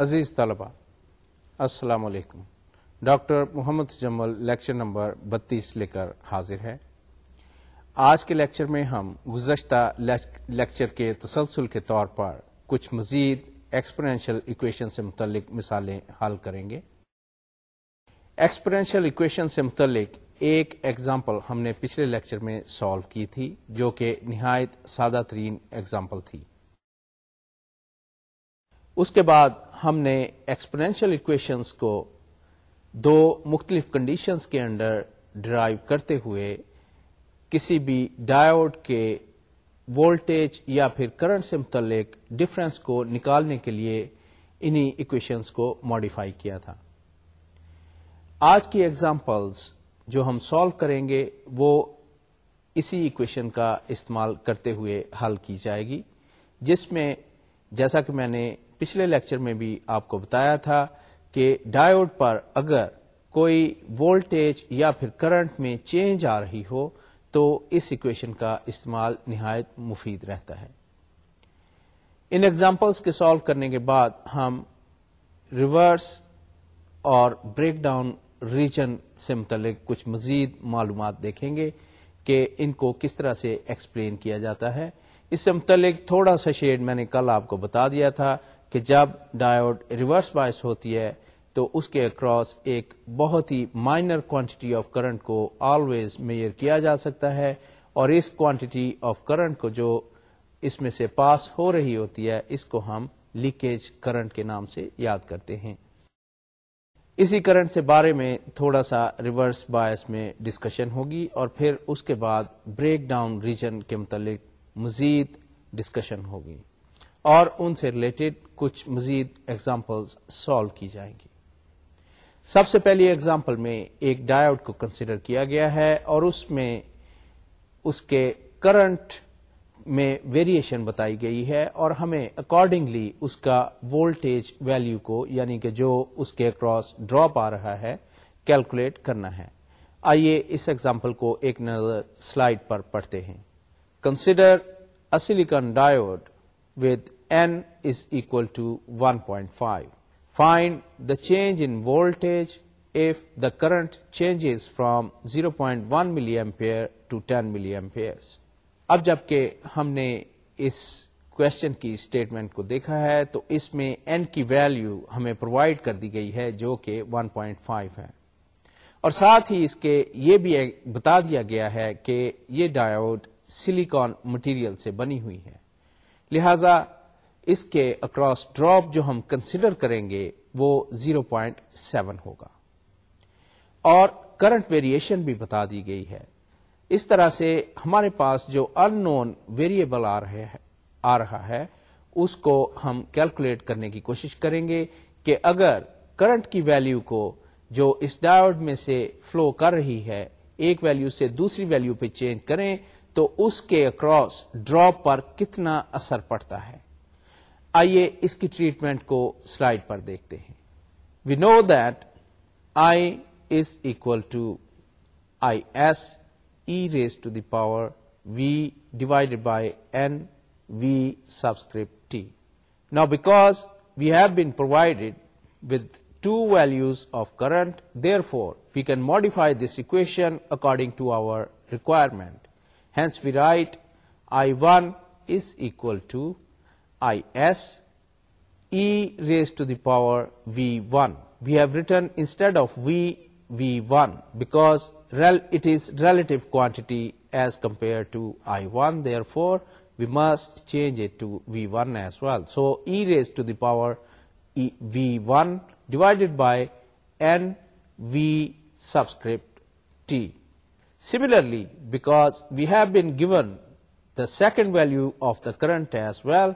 عزیز طلبا السلام علیکم ڈاکٹر محمد جمل لیکچر نمبر بتیس لے کر حاضر ہے آج کے لیکچر میں ہم گزشتہ لیکچر کے تسلسل کے طور پر کچھ مزید ایکسپرینشیل اکویشن سے متعلق مثالیں حل کریں گے ایکسپرینشیل اکویشن سے متعلق ایک ایگزامپل ہم نے پچھلے لیکچر میں سالو کی تھی جو کہ نہایت سادہ ترین ایگزامپل تھی اس کے بعد ہم نے ایکسپرینشیل اکویشنس کو دو مختلف کنڈیشنز کے انڈر ڈرائیو کرتے ہوئے کسی بھی ڈایوڈ کے وولٹیج یا پھر کرنٹ سے متعلق ڈفرینس کو نکالنے کے لیے انہی اکویشنس کو ماڈیفائی کیا تھا آج کی ایگزامپلز جو ہم سالو کریں گے وہ اسی اکویشن کا استعمال کرتے ہوئے حل کی جائے گی جس میں جیسا کہ میں نے پچھلے لیکچر میں بھی آپ کو بتایا تھا کہ ڈائیوڈ پر اگر کوئی وولٹیج یا پھر کرنٹ میں چینج آ رہی ہو تو اس ایکویشن کا استعمال نہایت مفید رہتا ہے ان ایگزامپلس کے سالو کرنے کے بعد ہم ریورس اور بریک ڈاؤن ریجن سے متعلق کچھ مزید معلومات دیکھیں گے کہ ان کو کس طرح سے ایکسپلین کیا جاتا ہے اس سے متعلق تھوڑا سا شیڈ میں نے کل آپ کو بتا دیا تھا کہ جب ڈایوڈ ریورس بائس ہوتی ہے تو اس کے اکراس ایک بہت ہی مائنر کوانٹٹی آف کرنٹ کو آلویز میئر کیا جا سکتا ہے اور اس کوانٹٹی آف کرنٹ کو جو اس میں سے پاس ہو رہی ہوتی ہے اس کو ہم لیکیج کرنٹ کے نام سے یاد کرتے ہیں اسی کرنٹ سے بارے میں تھوڑا سا ریورس بایس میں ڈسکشن ہوگی اور پھر اس کے بعد بریک ڈاؤن ریجن کے متعلق مزید ڈسکشن ہوگی اور ان سے ریلیٹڈ کچھ مزید ایگزامپل سالو کی جائیں گی سب سے پہلی ایگزامپل میں ایک ڈائیوڈ کو کنسیڈر کیا گیا ہے اور اس میں اس کے کرنٹ میں ویریشن بتائی گئی ہے اور ہمیں اکارڈنگلی اس کا وولٹیج ویلیو کو یعنی کہ جو اس کے اکراس ڈراپ آ رہا ہے کیلکولیٹ کرنا ہے آئیے اس ایگزامپل کو ایک نظر سلائڈ پر پڑھتے ہیں کنسیڈر کنسیڈریکن diode is N is 1.5. The change in in current if from zero point one 0.1 milliampere to ten million اب جبکہ ہم نے اس کی اسٹیٹمنٹ کو دیکھا ہے تو اس میں این کی ویلیو ہمیں پرووائڈ کر دی گئی ہے جو کہ 1.5 ہے اور ساتھ ہی اس کے یہ بھی بتا دیا گیا ہے کہ یہ ڈایوڈ سلیکان مٹیریل سے بنی ہوئی ہے لہذا اس کے اکراس ڈراپ جو ہم کنسیڈر کریں گے وہ 0.7 ہوگا اور کرنٹ ویریشن بھی بتا دی گئی ہے اس طرح سے ہمارے پاس جو ان نون ویریبل آ رہا ہے اس کو ہم کیلکولیٹ کرنے کی کوشش کریں گے کہ اگر کرنٹ کی ویلیو کو جو اس ڈائیوڈ میں سے فلو کر رہی ہے ایک ویلیو سے دوسری ویلیو پہ چینج کریں تو اس کے اکراس ڈراپ پر کتنا اثر پڑتا ہے آئیے اس کی ٹریٹمنٹ کو سلائڈ پر دیکھتے ہیں we know that I is equal to I S e raise to the power V divide by N V subscript T نا because we have been provided with two values of current therefore we can modify this equation according to our requirement Hence, we write I1 is equal to Is e raised to the power V1. We have written instead of V, V1 because it is relative quantity as compared to I1. Therefore, we must change it to V1 as well. So, e raised to the power V1 divided by n V subscript t. Similarly because we have been given the second value of the current as well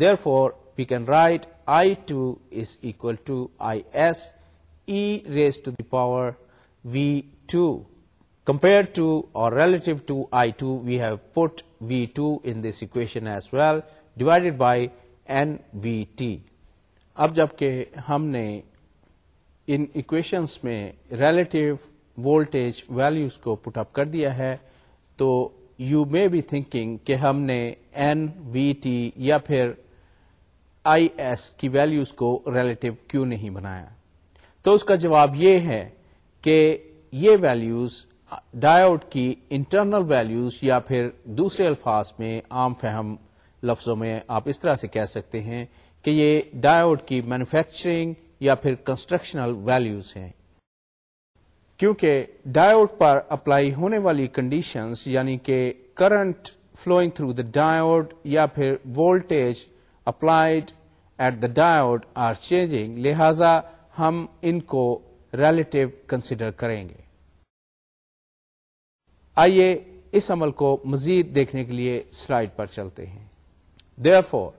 therefore we can write I two as equal to I S e raise to the power V two compare to or relative to I two we have put V two in this equation as well divided by N V T اب جب کہ ہم نے انیشنس میں relative voltage values کو put up کر دیا ہے تو یو مے بی تھنکنگ کہ ہم نے این وی ٹی یا پھر آئی ایس کی ویلوز کو ریلیٹو کیوں نہیں بنایا تو اس کا جواب یہ ہے کہ یہ ویلوز ڈایوڈ کی انٹرنل ویلوز یا پھر دوسرے الفاظ میں عام فہم لفظوں میں آپ اس طرح سے کہہ سکتے ہیں کہ یہ ڈایوڈ کی مینوفیکچرنگ یا پھر کنسٹرکشنل ویلوز ہیں کیونکہ ڈائیوڈ پر اپلائی ہونے والی کنڈیشنز یعنی کہ current flowing through the diode یا پھر voltage applied at the diode are changing لہذا ہم ان کو ریلیٹو کنسیڈر کریں گے آئیے اس عمل کو مزید دیکھنے کے لیے سلائڈ پر چلتے ہیں therefore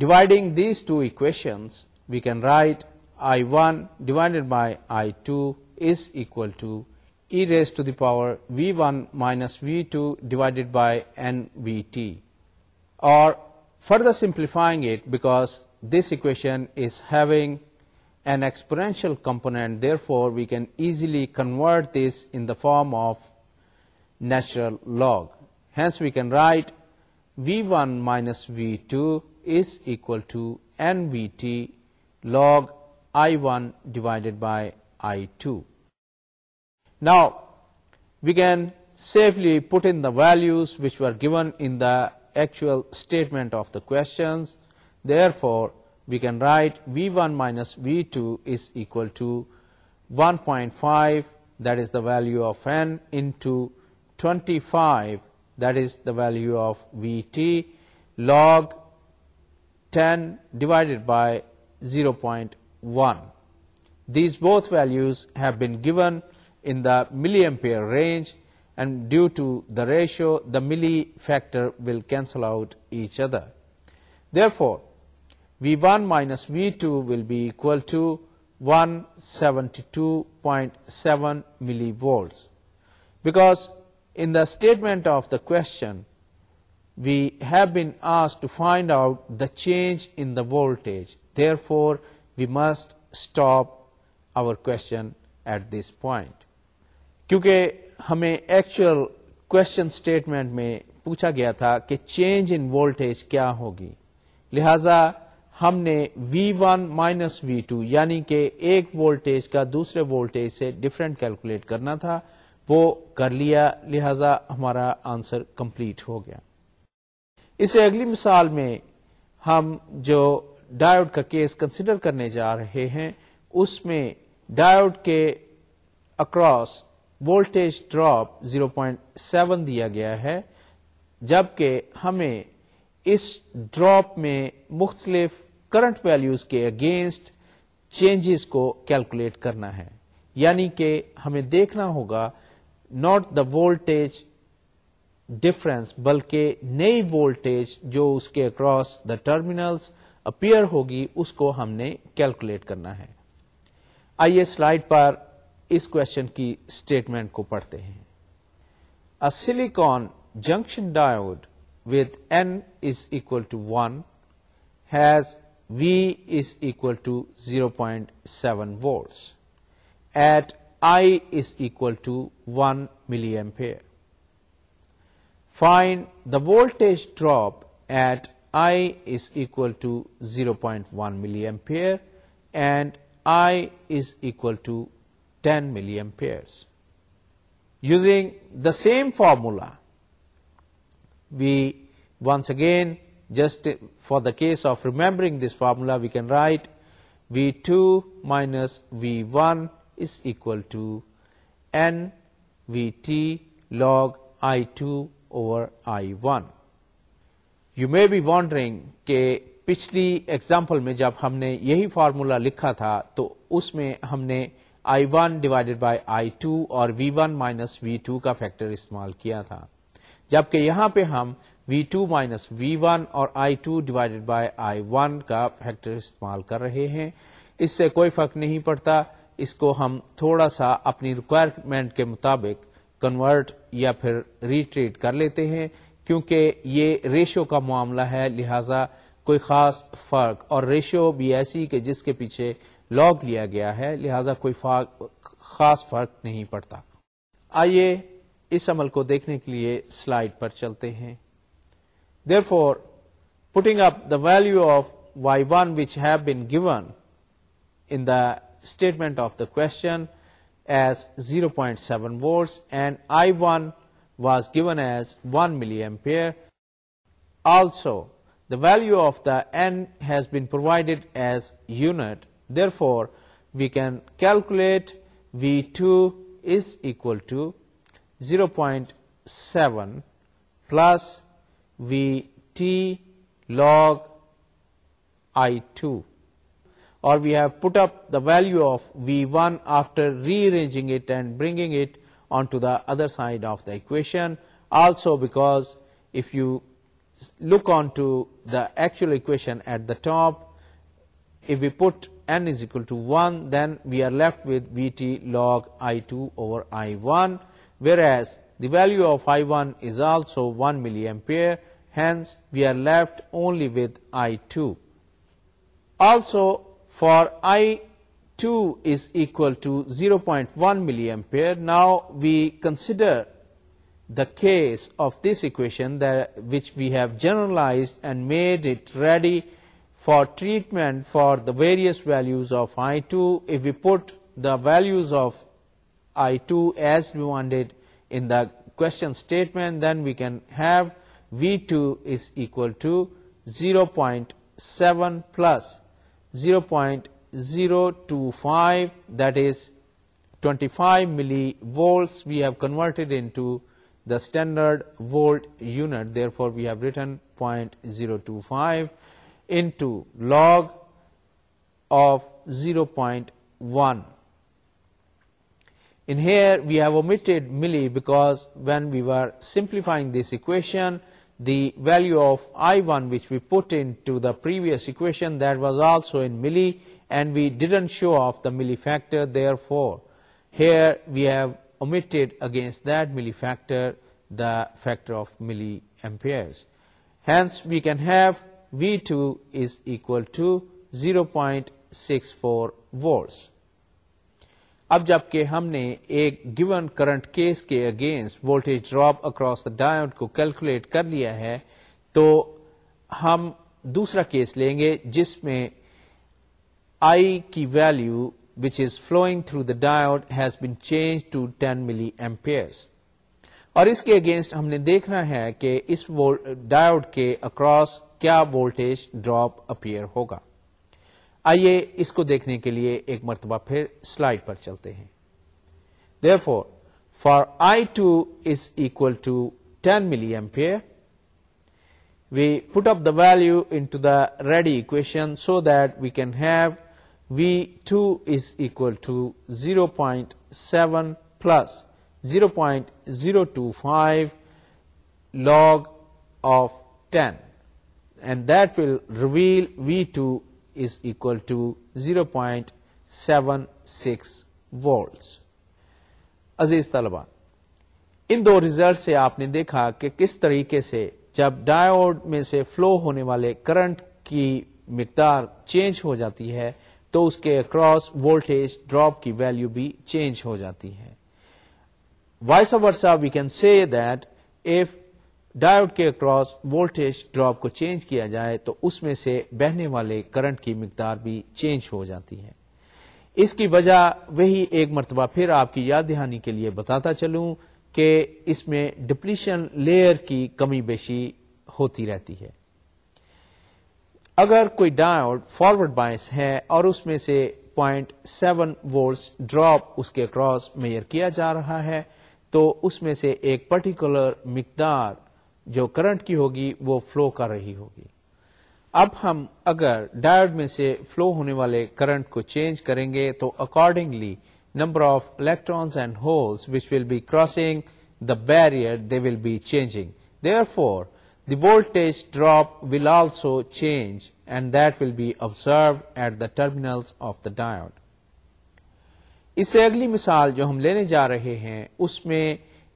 dividing these two equations we can write I one divided by I two is equal to e raised to the power v1 minus v2 divided by nvt. Or further simplifying it, because this equation is having an exponential component, therefore we can easily convert this in the form of natural log. Hence we can write v1 minus v2 is equal to nvt log I1 divided by I2. Now, we can safely put in the values which were given in the actual statement of the questions. Therefore, we can write V1 minus V2 is equal to 1.5, that is the value of n, into 25, that is the value of Vt, log 10 divided by 0.1. These both values have been given in the milliampere range, and due to the ratio, the milli factor will cancel out each other. Therefore, V1 minus V2 will be equal to 172.7 millivolts. Because in the statement of the question, we have been asked to find out the change in the voltage. Therefore, we must stop question at this point کیونکہ ہمیں actual میں پوچھا گیا تھا کہ change in voltage کیا ہوگی لہذا ہم نے V one minus V two یعنی کہ ایک وولٹیج کا دوسرے وولٹیج سے ڈفرینٹ کیلکولیٹ کرنا تھا وہ کر لیا لہذا ہمارا آنسر کمپلیٹ ہو گیا اسے اگلی مثال میں ہم جو ڈائیوڈ کا کیس کنسیڈر کرنے جا رہے ہیں اس میں ڈائیوڈ کے اکراس وولٹیج ڈراپ 0.7 دیا گیا ہے جبکہ ہمیں اس ڈراپ میں مختلف کرنٹ ویلیوز کے اگینسٹ چینجز کو کیلکولیٹ کرنا ہے یعنی کہ ہمیں دیکھنا ہوگا ناٹ دا وولٹیج ڈفرنس بلکہ نئی وولٹیج جو اس کے اکراس دا ٹرمینلس اپیئر ہوگی اس کو ہم نے کیلکولیٹ کرنا ہے آئیے سلائڈ پر اس کوشچن کی اسٹیٹمنٹ کو پڑھتے ہیں الییکان junction diode with N is equal to one has V is equal to zero point seven volts at I is equal to one milliampere find the voltage drop at I is equal to zero point one milliampere and I is equal to 10 milliamperes. Using the same formula, we once again, just for the case of remembering this formula, we can write V2 minus V1 is equal to NVT log I2 over I1. You may be wondering, پچھلی example میں جب ہم نے یہی formula لکھا تھا تو اس میں ہم نے I one divided by I two اور V one minus V two کا فیکٹر استعمال کیا تھا جبکہ یہاں پہ ہم V two minus V one اور I two divided by I one کا فیکٹر استعمال کر رہے ہیں اس سے کوئی فرق نہیں پڑتا اس کو ہم تھوڑا سا اپنی ریکوائرمنٹ کے مطابق کنورٹ یا پھر ریٹریٹ کر لیتے ہیں کیونکہ یہ ریشو کا معاملہ ہے لہذا کوئی خاص فرق اور ریشیو بھی ایسی کہ جس کے پیچھے لاگ لیا گیا ہے لہذا کوئی خاص فرق نہیں پڑتا آئیے اس عمل کو دیکھنے کے لیے سلائڈ پر چلتے ہیں therefore putting up the value of Y one which have been given in the statement of the question as zero point seven volts and I one was given as one milliampere also The value of the n has been provided as unit. Therefore, we can calculate V2 is equal to 0.7 plus Vt log I2, or we have put up the value of V1 after rearranging it and bringing it onto the other side of the equation. Also, because if you look on to the actual equation at the top. If we put n is equal to 1, then we are left with Vt log I2 over I1, whereas the value of I1 is also 1 milliampere, hence we are left only with I2. Also, for I2 is equal to 0.1 milliampere, now we consider the case of this equation that which we have generalized and made it ready for treatment for the various values of I2, if we put the values of I2 as we wanted in the question statement, then we can have V2 is equal to 0.7 plus 0.025, that is 25 millivolts we have converted into the standard volt unit. Therefore, we have written 0.025 into log of 0.1. In here, we have omitted milli because when we were simplifying this equation, the value of I1 which we put into the previous equation, that was also in milli, and we didn't show off the milli factor. Therefore, here we have omitted against that millifactor the factor of milliamperes. Hence, we can have V2 is equal to 0.64 volts. اب جبکہ ہم نے ایک given current case کے against voltage drop across the diode کو calculate کر لیا ہے تو ہم دوسرا کیس لیں گے جس میں I کی value which is flowing through the diode has been change to 10 milliamperes اور اس کے اگینسٹ ہم نے دیکھنا ہے کہ اس ڈایوڈ کے اکراس کیا وولٹیج ڈراپ اپیئر ہوگا آئیے اس کو دیکھنے کے لیے ایک مرتبہ پھر سلائڈ پر چلتے ہیں therefore for I two is equal to ten ملی ampere we put up the value into the ready equation so that we can have V two is equal to zero point seven plus zero point zero two five log of ten and that will reveal V two is to zero point seven six عزیز طالبان ان دو result سے آپ نے دیکھا کہ کس طریقے سے جب ڈائیوڈ میں سے فلو ہونے والے کرنٹ کی مقدار چینج ہو جاتی ہے تو اس کے اکراس وولٹ ڈراپ کی ویلو بھی چینج ہو جاتی ہے voice of versa we can see that if diode کے اکراس وولٹ ڈراپ کو چینج کیا جائے تو اس میں سے بہنے والے کرنٹ کی مقدار بھی چینج ہو جاتی ہے اس کی وجہ وہی ایک مرتبہ پھر آپ کی یاد دہانی کے لیے بتاتا چلوں کہ اس میں ڈپلیشن لیئر کی کمی بیشی ہوتی رہتی ہے اگر کوئی ڈائیوڈ فارورڈ بائنس ہے اور اس میں سے پوائنٹ سیون ڈراپ اس کے کراس میئر کیا جا رہا ہے تو اس میں سے ایک پرٹیکولر مقدار جو کرنٹ کی ہوگی وہ فلو کر رہی ہوگی اب ہم اگر ڈائیوڈ میں سے فلو ہونے والے کرنٹ کو چینج کریں گے تو accordingly number of electrons and holes which will be crossing the barrier they will be changing therefore the voltage drop will also change and that will be observe at the terminal of the diode. اس سے اگلی مثال جو ہم لینے جا رہے ہیں اس میں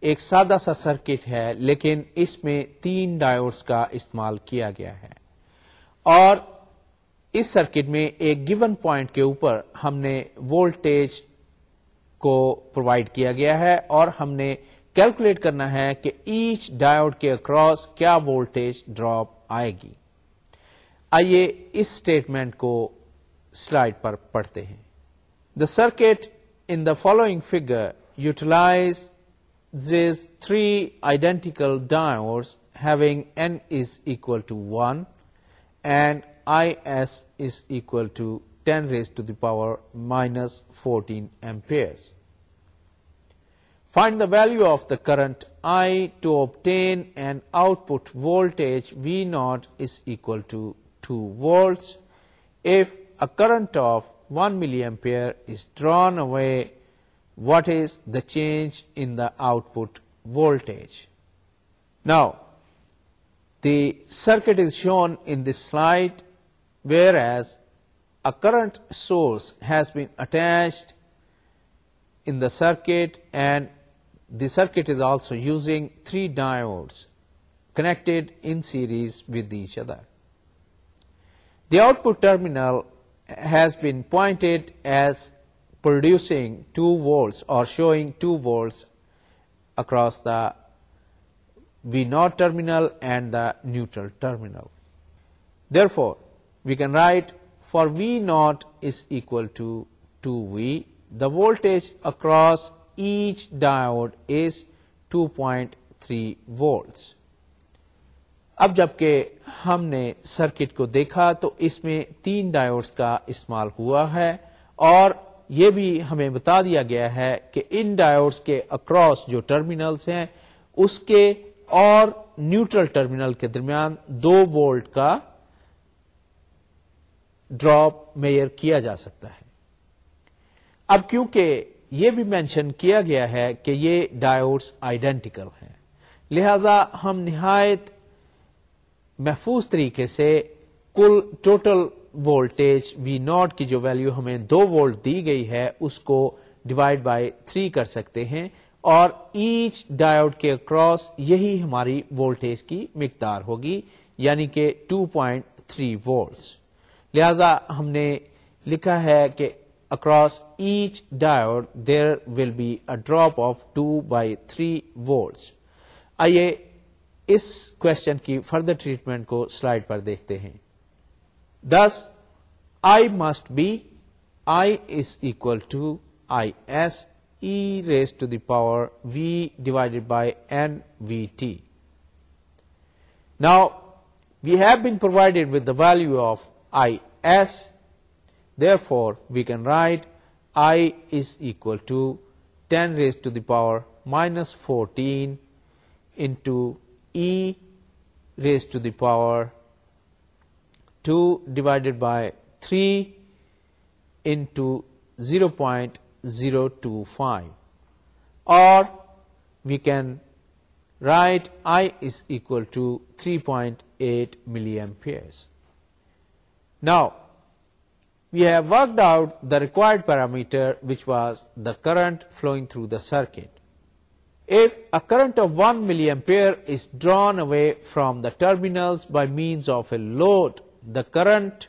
ایک سادہ سا سرکٹ ہے لیکن اس میں تین ڈایوڈس کا استعمال کیا گیا ہے اور اس سرکٹ میں ایک گیون پوائنٹ کے اوپر ہم نے وولٹیج کو پرووائڈ کیا گیا ہے اور ہم نے کیلکولیٹ کرنا ہے کہ ایچ ڈایوڈ کے اکراس کیا وولٹیج ڈراپ آئے گی آئیے اس اسٹیٹمنٹ کو سلائڈ پر پڑھتے ہیں the circuit in the following figure utilize three identical diodes having n is equal to one and I S is equal to ten raise to the power minus fourteen amperes Find the value of the current I to obtain an output voltage V naught is equal to 2 volts. If a current of 1 milliampere is drawn away, what is the change in the output voltage? Now, the circuit is shown in this slide, whereas a current source has been attached in the circuit and the circuit is also using 3 diodes connected in series with each other. The output terminal has been pointed as producing 2 volts or showing 2 volts across the V0 terminal and the neutral terminal. Therefore, we can write for V0 is equal to 2V, the voltage across each is 2.3 volts. اب جبکہ ہم نے circuit کو دیکھا تو اس میں تین ڈایوڈس کا استعمال ہوا ہے اور یہ بھی ہمیں بتا دیا گیا ہے کہ ان ڈایوڈس کے اکراس جو ٹرمینلز ہیں اس کے اور نیوٹرل ٹرمینل کے درمیان دو وولٹ کا ڈراپ میئر کیا جا سکتا ہے اب کیونکہ یہ بھی مینشن کیا گیا ہے کہ یہ ڈائیوڈز آئیڈینٹیکل ہیں لہذا ہم نہایت محفوظ طریقے سے کل ٹوٹل وولٹیج وی ناٹ کی جو ویلیو ہمیں دو وولٹ دی گئی ہے اس کو ڈیوائڈ بائی تھری کر سکتے ہیں اور ایچ ڈائیوڈ کے اکراس یہی ہماری وولٹیج کی مقدار ہوگی یعنی کہ ٹو پوائنٹ تھری وولٹ لہذا ہم نے لکھا ہے کہ across each diode there will be a drop of two by three volt آئیے اس کوچن کی فردر ٹریٹمنٹ کو سلائڈ پر دیکھتے ہیں this I must be I is equal to I S e raise to the power V divided by N V T now we have been provided with the value of I S Therefore, we can write I is equal to 10 raised to the power minus 14 into e raised to the power 2 divided by 3 into 0.025, or we can write I is equal to 3.8 milliamperes. Now, we have worked out the required parameter, which was the current flowing through the circuit. If a current of 1 milliampere is drawn away from the terminals by means of a load, the current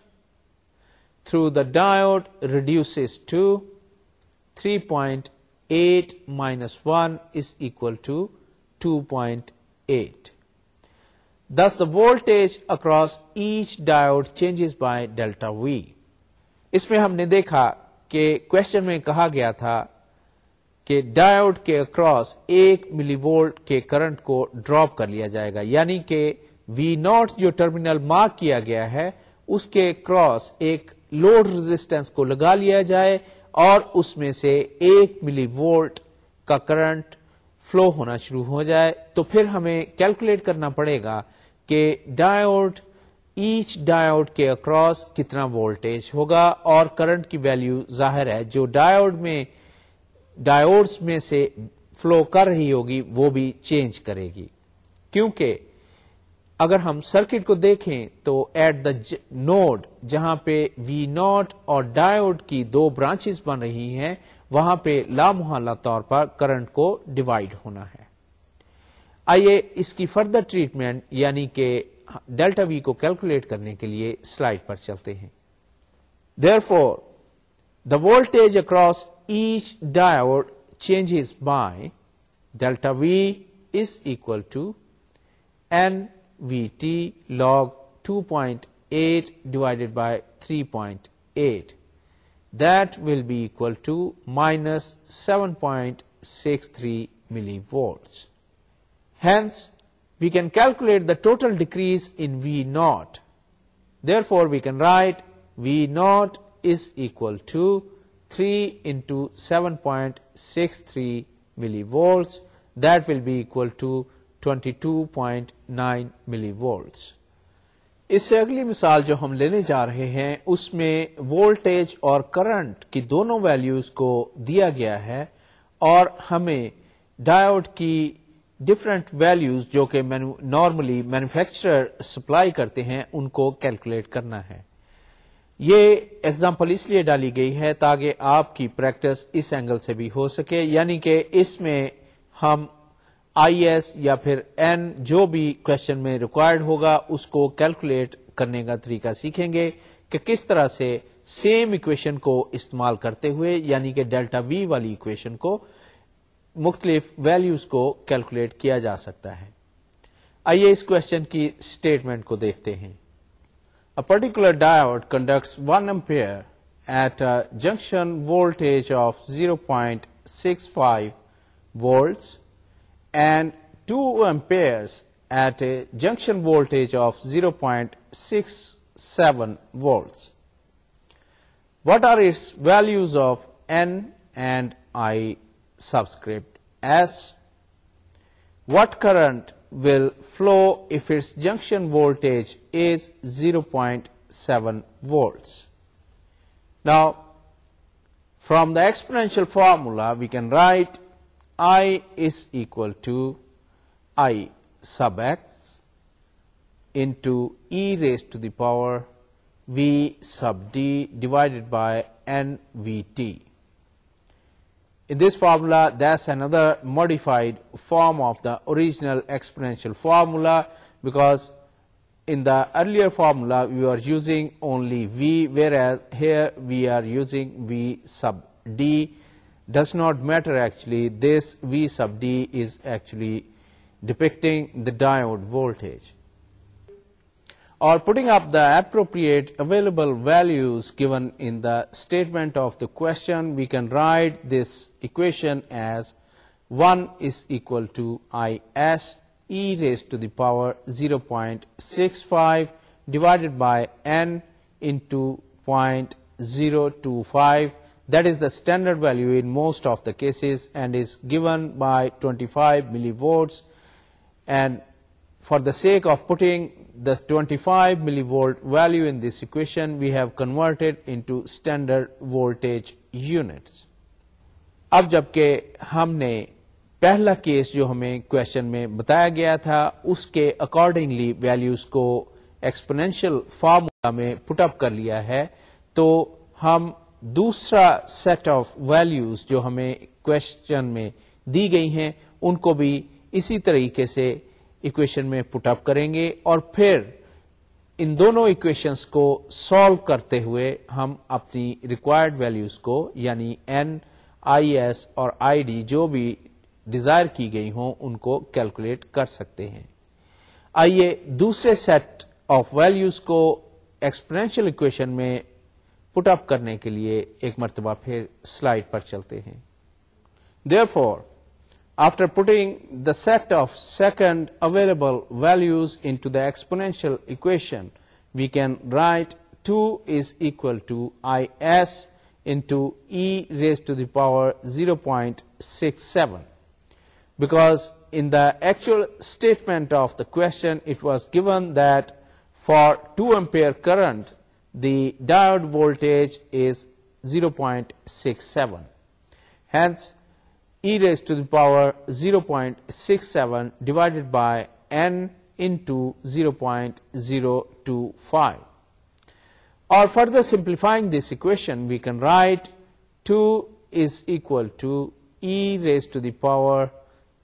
through the diode reduces to 3.8 minus 1 is equal to 2.8. Thus, the voltage across each diode changes by delta V. اس میں ہم نے دیکھا کہ question میں کہا گیا تھا کہ ڈائیوڈ کے اکراس ایک ملی وولٹ کے کرنٹ کو ڈراپ کر لیا جائے گا یعنی کہ وی ناٹ جو ٹرمینل مارک کیا گیا ہے اس کے کراس ایک لوڈ ریزسٹنس کو لگا لیا جائے اور اس میں سے ایک ملی وولٹ کا کرنٹ فلو ہونا شروع ہو جائے تو پھر ہمیں کیلکولیٹ کرنا پڑے گا کہ ڈائیوڈ ایچ ڈایوڈ کے اکراس کتنا وولٹیج ہوگا اور کرنٹ کی ویلو ظاہر ہے جو ڈایوڈ میں ڈایوڈ میں سے فلو کر رہی ہوگی وہ بھی چینج کرے گی کیونکہ اگر ہم سرکٹ کو دیکھیں تو ایٹ دا نوڈ جہاں پہ وی ناٹ اور ڈایوڈ کی دو برانچ بن رہی ہیں وہاں پہ لامحالہ طور پر کرنٹ کو ڈیوائڈ ہونا ہے آئیے اس کی فردر ٹریٹمنٹ یعنی کہ ڈیلٹا وی کو کیلکولیٹ کرنے کے لیے سلائڈ پر چلتے ہیں therefore the voltage across each diode change by delta V is equal to N V T log two point eight divided by three point eight that will be equal to minus seven point six three millivolts hence we can calculate the total decrease in V naught therefore we can write V naught is equal to three ninety six three millivolts that will be equal to twenty two point nine millivolts اس سے اگلی مثال جو ہم لینے جا رہے ہیں اس میں وولٹیج اور کرنٹ کی دونوں ویلیوز کو دیا گیا ہے اور ہمیں ڈائیوڈ کی ڈفرنٹ ویلوز جو کہ نارملی مینوفیکچرر سپلائی کرتے ہیں ان کو کیلکولیٹ کرنا ہے یہ ایگزامپل اس لیے ڈالی گئی ہے تاکہ آپ کی پریکٹس اس اینگل سے بھی ہو سکے یعنی کہ اس میں ہم آئی ایس یا پھر این جو بھی کوشچن میں ریکوائرڈ ہوگا اس کو کیلکولیٹ کرنے کا طریقہ سیکھیں گے کہ کس طرح سے سیم اکویشن کو استعمال کرتے ہوئے یعنی کہ ڈیلٹا وی والی اکویشن کو مختلف ویلیوز کو کیلکولیٹ کیا جا سکتا ہے آئیے اس کوشچن کی اسٹیٹمنٹ کو دیکھتے ہیں a particular diode conducts one ampere at a junction voltage of zero point six five volts and two amperes at a junction voltage of zero point six seven volts what are its values of n and I subscript S. What current will flow if its junction voltage is 0.7 volts? Now, from the exponential formula, we can write I is equal to I sub x into e raised to the power v sub d divided by n v t. In this formula, that's another modified form of the original exponential formula, because in the earlier formula we are using only v, whereas here we are using v sub d. Does not matter actually, this v sub d is actually depicting the diode voltage or putting up the appropriate available values given in the statement of the question, we can write this equation as 1 is equal to is e raised to the power 0.65 divided by n into 0.025. That is the standard value in most of the cases and is given by 25 millivolts. And for the sake of putting twenty five millivolt value this this equation we have converted into standard units. اب جبکہ ہم نے پہلا case جو ہمیں question میں بتایا گیا تھا اس کے اکارڈنگلی ویلوز کو ایکسپرینشیل فارم پٹ اپ کر لیا ہے تو ہم دوسرا سیٹ آف ویلوز جو ہمیں کوشچن میں دی گئی ہیں ان کو بھی اسی طریقے سے اکویشن میں پٹ اپ کریں گے اور پھر ان دونوں اکویشنس کو سالو کرتے ہوئے ہم اپنی ریکوائرڈ ویلوز کو یعنی این آئی ایس اور آئی ڈی جو بھی ڈیزائر کی گئی ہوں ان کو کیلکولیٹ کر سکتے ہیں آئیے دوسرے سیٹ آف ویلوز کو اکویشن میں پٹ اپ کرنے کے لیے ایک مرتبہ پھر سلائڈ پر چلتے ہیں therefore After putting the set of second available values into the exponential equation, we can write 2 is equal to is into e raised to the power 0.67. Because in the actual statement of the question, it was given that for 2 ampere current, the diode voltage is 0.67. Hence, e raised to the power 0.67 divided by n into 0.025. Or further simplifying this equation, we can write 2 is equal to e raised to the power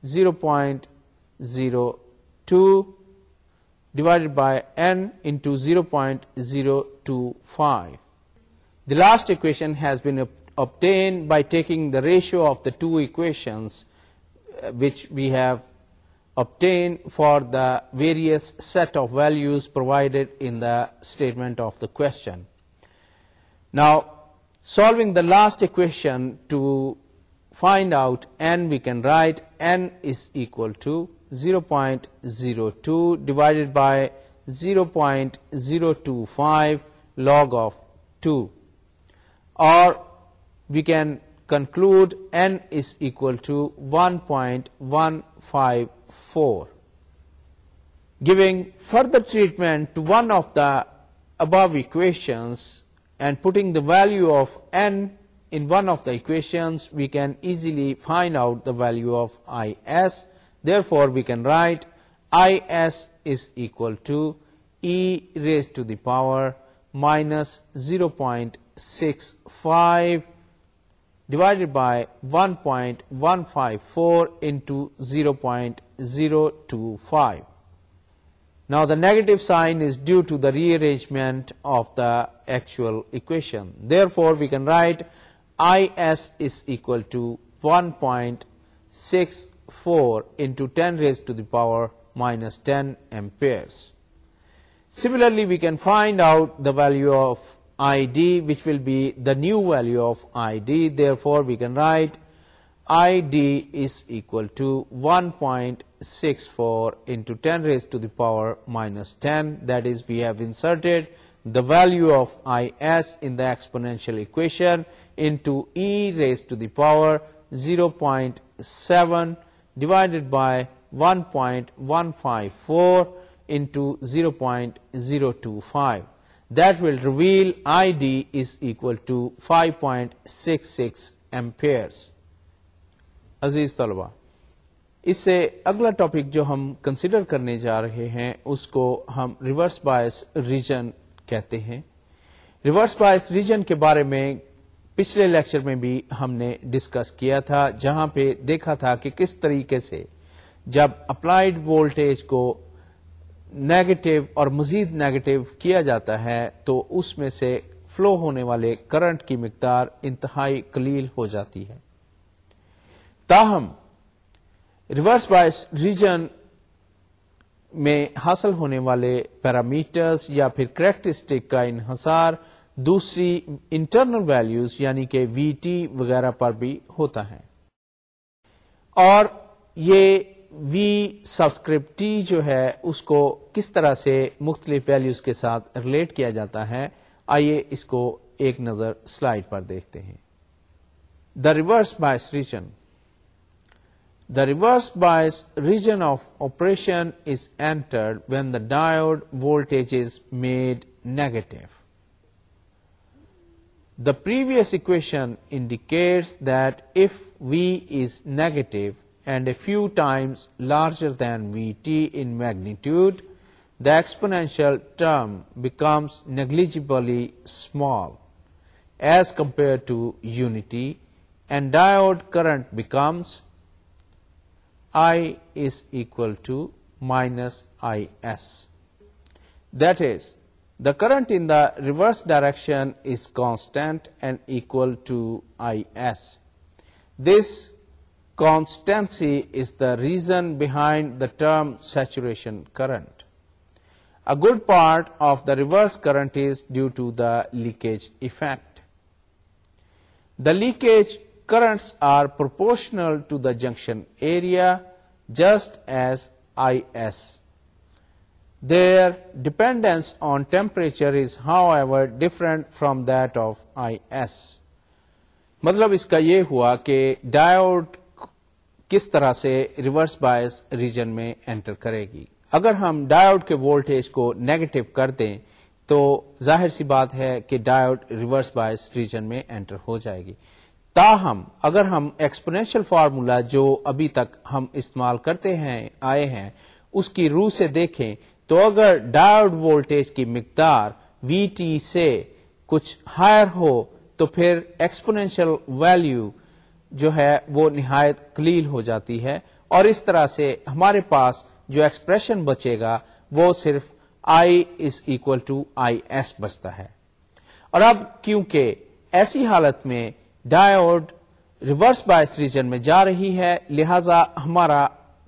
0.02 divided by n into 0.025. The last equation has been obtained by taking the ratio of the two equations uh, which we have obtained for the various set of values provided in the statement of the question. Now, solving the last equation to find out n, we can write n is equal to 0.02 divided by 0.025 log of 2, or we can conclude n is equal to 1.154. Giving further treatment to one of the above equations and putting the value of n in one of the equations, we can easily find out the value of Is. Therefore, we can write Is is equal to e raised to the power minus 0.65 divided by 1.154 into 0.025. Now the negative sign is due to the rearrangement of the actual equation. Therefore, we can write IS is equal to 1.64 into 10 raised to the power minus 10 amperes. Similarly, we can find out the value of id, which will be the new value of id. Therefore, we can write id is equal to 1.64 into 10 raised to the power minus 10. That is, we have inserted the value of is in the exponential equation into e raised to the power 0.7 divided by 1.154 into 0.025. اگلا topic جو ہم consider کرنے جا رہے ہیں اس کو ہم ریورس بایس ریجن کہتے ہیں ریورس بایز ریجن کے بارے میں پچھلے لیکچر میں بھی ہم نے ڈسکس کیا تھا جہاں پہ دیکھا تھا کہ کس طریقے سے جب اپلائڈ وولٹیج کو نیگیٹو اور مزید نیگیٹو کیا جاتا ہے تو اس میں سے فلو ہونے والے کرنٹ کی مقدار انتہائی کلیل ہو جاتی ہے تاہم ریورس بائس ریجن میں حاصل ہونے والے پیرامیٹرز یا پھر کریکٹرسٹک کا انحصار دوسری انٹرنل ویلیوز یعنی کہ وی ٹی وغیرہ پر بھی ہوتا ہے اور یہ وی سبسکرپٹی ٹی جو ہے اس کو کس طرح سے مختلف ویلیوز کے ساتھ ریلیٹ کیا جاتا ہے آئیے اس کو ایک نظر سلائڈ پر دیکھتے ہیں the reverse bias region the reverse bias region of operation is entered when the diode voltage is made negative the previous equation indicates that if V is negative and a few times larger than Vt in magnitude, the exponential term becomes negligibly small as compared to unity, and diode current becomes I is equal to minus Is. That is, the current in the reverse direction is constant and equal to Is. This constancy is the reason behind the term saturation current a good part of the reverse current is due to the leakage effect the leakage currents are proportional to the junction area just as I S their dependence on temperature is however different from the I S مطلب اس کا یہ ہوا کہ doubt کس طرح سے reverse bias region میں انٹر کرے گی اگر ہم ڈائیوڈ کے وولٹیج کو نیگیٹو کر دیں تو ظاہر سی بات ہے کہ ڈائیوڈ ریورس بایس ریجن میں انٹر ہو جائے گی تاہم اگر ہم ایکسپورینشل فارمولا جو ابھی تک ہم استعمال کرتے ہیں آئے ہیں اس کی رو سے دیکھیں تو اگر ڈائیوڈ وولٹیج کی مقدار وی ٹی سے کچھ ہائر ہو تو پھر ایکسپورینشیل ویلو جو ہے وہ نہایت کلیل ہو جاتی ہے اور اس طرح سے ہمارے پاس جو ایکسپریشن بچے گا وہ صرف I is equal to I S بچتا ہے اور اب کیونکہ ایسی حالت میں ڈائیوڈ ریورس بائس ریجن میں جا رہی ہے لہذا ہمارا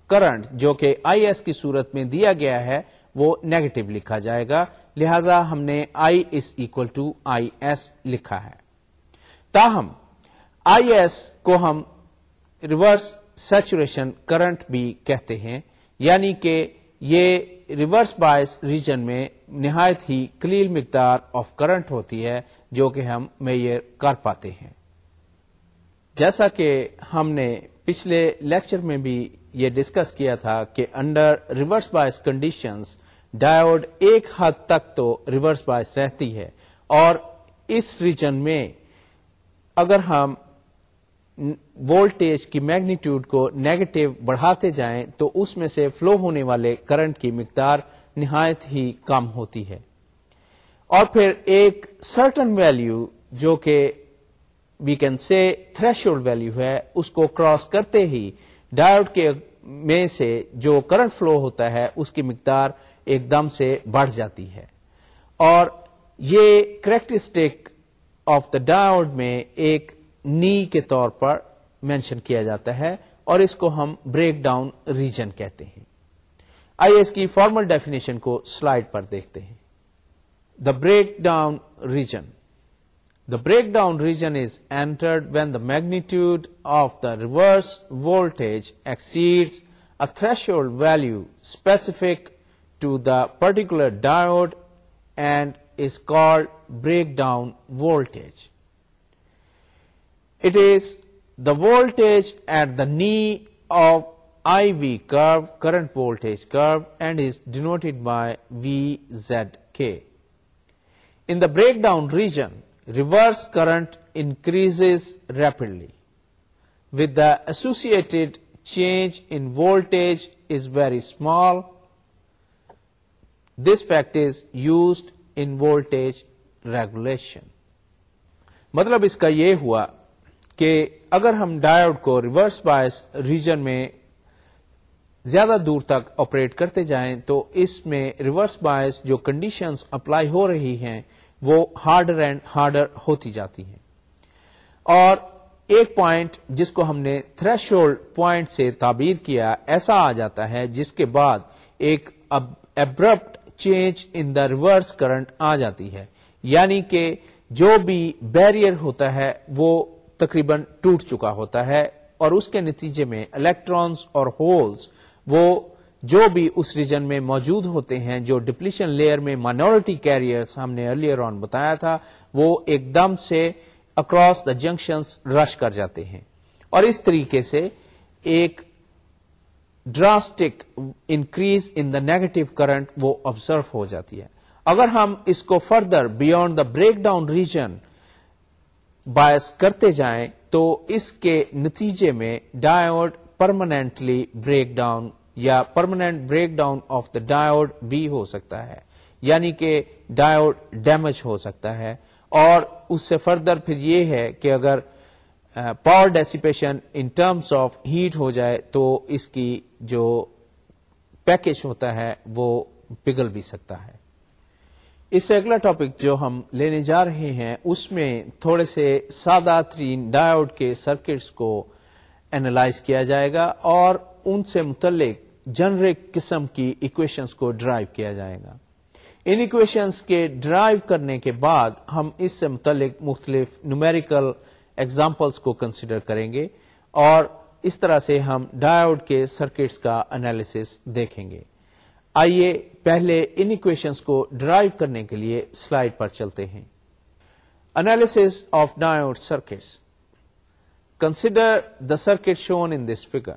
کرنٹ جو کہ آئی ایس کی صورت میں دیا گیا ہے وہ نیگیٹو لکھا جائے گا لہذا ہم نے I is equal to I S لکھا ہے تاہم آئی ایس کو ہم ریورس سیچوریشن کرنٹ بھی کہتے ہیں یعنی کہ یہ ریورس بائس ریجن میں نہایت ہی کلیل مقدار آف کرنٹ ہوتی ہے جو کہ ہم میئر کر پاتے ہیں جیسا کہ ہم نے پچھلے لیکچر میں بھی یہ ڈسکس کیا تھا کہ under reverse bias conditions diode ایک حد تک تو ریورس بائس رہتی ہے اور اس ریجن میں اگر ہم وولٹیج کی میگنیٹیوڈ کو نیگیٹو بڑھاتے جائیں تو اس میں سے فلو ہونے والے کرنٹ کی مقدار نہایت ہی کم ہوتی ہے اور پھر ایک سرٹن ویلیو جو کہ we can see threshold value ہے اس کو کراس کرتے ہی ڈائیوڈ کے میں سے جو کرنٹ فلو ہوتا ہے اس کی مقدار ایک دم سے بڑھ جاتی ہے اور یہ کریکٹرسٹک آف دا ڈایوڈ میں ایک نی کے طور پر مینشن کیا جاتا ہے اور اس کو ہم بریک ڈاؤن ریجن کہتے ہیں آئیے اس کی فارمل ڈیفینیشن کو سلائڈ پر دیکھتے ہیں the break down region the break down region is entered when the magnitude of the reverse volt exceed a threshold value specific to the particular diode and is call breakdown voltage it is the voltage at the knee of I V curve current voltage curve and is denoted by V Z K in the break down region reverse current increase rapidly with the associated change in volt is very small this fact is used in voltage regulation مطلب اس کا یہ ہوا کہ اگر ہم diode کو reverse bias region میں زیادہ دور تک آپریٹ کرتے جائیں تو اس میں ریورس بایس جو کنڈیشنز اپلائی ہو رہی ہیں وہ ہارڈر اینڈ ہارڈر ہوتی جاتی ہیں اور ایک پوائنٹ جس کو ہم نے تھریش ہولڈ پوائنٹ سے تعبیر کیا ایسا آ جاتا ہے جس کے بعد ایک abrupt change in the reverse current آ جاتی ہے یعنی کہ جو بھی بیریئر ہوتا ہے وہ تقریباً ٹوٹ چکا ہوتا ہے اور اس کے نتیجے میں الیکٹرانس اور ہولز وہ جو بھی اس ریجن میں موجود ہوتے ہیں جو ڈپلیشن لیئر میں مائنورٹی کیریئر ہم نے ارلیئر آن بتایا تھا وہ ایک دم سے اکراس دا جنکشن رش کر جاتے ہیں اور اس طریقے سے ایک drastic increase in the negative current وہ آبزرو ہو جاتی ہے اگر ہم اس کو further beyond the break down region باعث کرتے جائیں تو اس کے نتیجے میں ڈایوڈ پرماننٹلی بریک ڈاؤن یا permanent break down of the diode بھی ہو سکتا ہے یعنی کہ ڈایوڈ ڈیمیج ہو سکتا ہے اور اس سے فردر پھر یہ ہے کہ اگر power dissipation in terms of heat ہو جائے تو اس کی جو پیکج ہوتا ہے وہ پگل بھی سکتا ہے اس سے اگلا ٹاپک جو ہم لینے جا رہے ہیں اس میں تھوڑے سے سادہ ترین ڈائیوڈ کے سرکٹس کو اینالائز کیا جائے گا اور ان سے متعلق جنرک قسم کی ایکویشنز کو ڈرائیو کیا جائے گا ان ایکویشنز کے ڈرائیو کرنے کے بعد ہم اس سے متعلق مختلف نیومیریکل ایگزامپلس کو کنسیڈر کریں گے اور اس طرح سے ہم ڈائیوڈ کے سرکٹس کا انالیس دیکھیں گے آئیے پہلے ان انیشنس کو ڈرائیو کرنے کے لیے سلائڈ پر چلتے ہیں analysis of diode circuits consider the circuit shown in this figure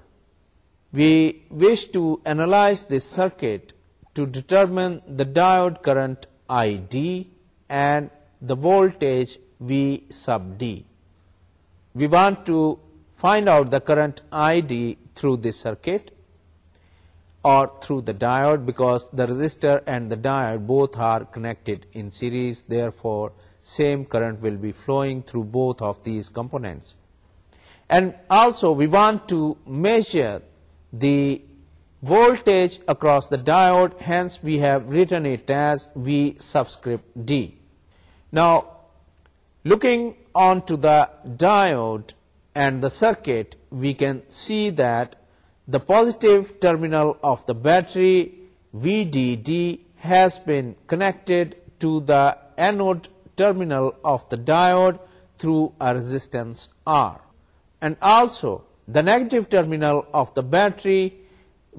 we wish to analyse this circuit to determine the diode current I D and the voltage V sub D we want to find out the current I D through this circuit or through the diode, because the resistor and the diode both are connected in series. Therefore, same current will be flowing through both of these components. And also we want to measure the voltage across the diode, hence we have written it as V subscript D. Now, looking onto the diode and the circuit, we can see that the positive terminal of the battery VDD has been connected to the anode terminal of the diode through a resistance R, and also the negative terminal of the battery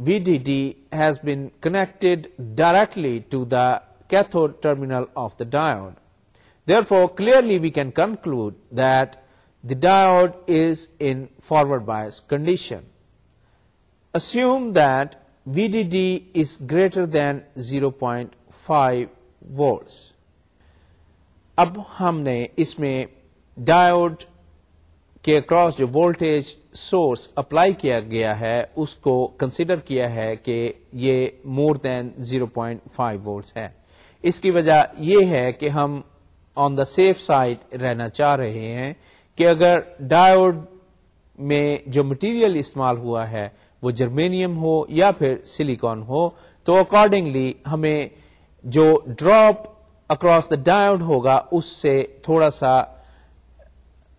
VDD has been connected directly to the cathode terminal of the diode. Therefore, clearly we can conclude that the diode is in forward bias condition. assume that VDD is greater than 0.5 volts. اب ہم نے اس میں diode کے across جو voltage source apply کیا گیا ہے اس کو کنسیڈر کیا ہے کہ یہ مور دین 0.5 پوائنٹ وولٹس ہے اس کی وجہ یہ ہے کہ ہم آن دا سیف سائڈ رہنا چاہ رہے ہیں کہ اگر ڈایوڈ میں جو مٹیریل استعمال ہوا ہے وہ جرمینیم ہو یا پھر سلیکون ہو تو اکارڈنگلی ہمیں جو ڈراپ اکراس دا ڈائڈ ہوگا اس سے تھوڑا سا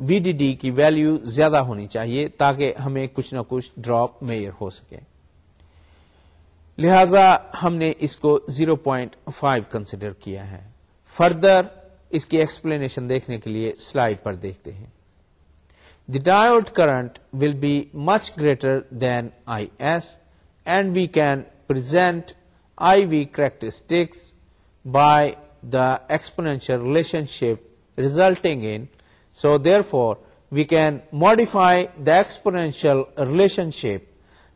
وی ڈی ڈی کی ویلو زیادہ ہونی چاہیے تاکہ ہمیں کچھ نہ کچھ ڈراپ میئر ہو سکے لہذا ہم نے اس کو 0.5 پوائنٹ کنسیڈر کیا ہے فردر اس کی ایکسپلینیشن دیکھنے کے لیے سلائیڈ پر دیکھتے ہیں the diode current will be much greater than Is, and we can present IV characteristics by the exponential relationship resulting in. So therefore, we can modify the exponential relationship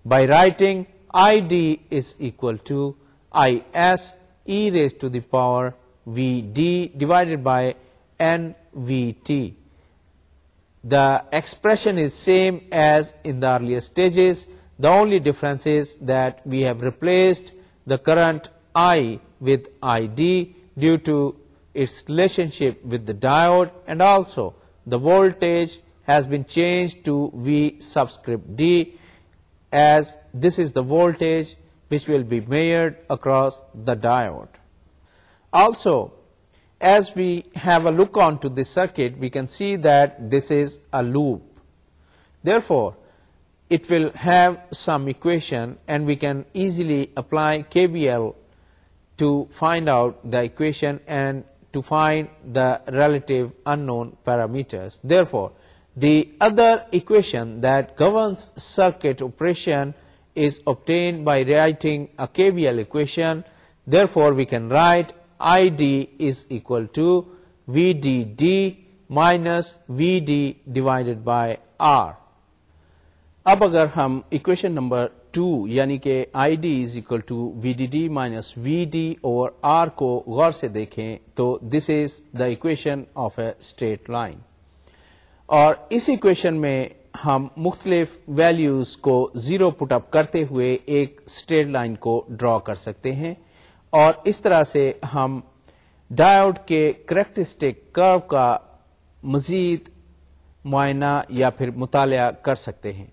by writing ID is equal to Is e raised to the power Vd divided by nVt. The expression is same as in the earlier stages. The only difference is that we have replaced the current I with ID due to its relationship with the diode, and also the voltage has been changed to V subscript D, as this is the voltage which will be measured across the diode. Also, as we have a look onto this circuit, we can see that this is a loop. Therefore, it will have some equation, and we can easily apply KVL to find out the equation and to find the relative unknown parameters. Therefore, the other equation that governs circuit operation is obtained by writing a KVL equation. Therefore, we can write I D is equal to V D D minus V D divided by R اب اگر ہم equation number two یعنی کہ I D is equal to V D D minus V D over R کو غور سے دیکھیں تو this is the equation of a straight line اور اس اکویشن میں ہم مختلف ویلیوز کو زیرو پٹ اپ کرتے ہوئے ایک اسٹریٹ لائن کو ڈرا کر سکتے ہیں اور اس طرح سے ہم ڈائیوڈ کے کریکٹرسٹک کرو کا مزید معائنہ یا پھر مطالعہ کر سکتے ہیں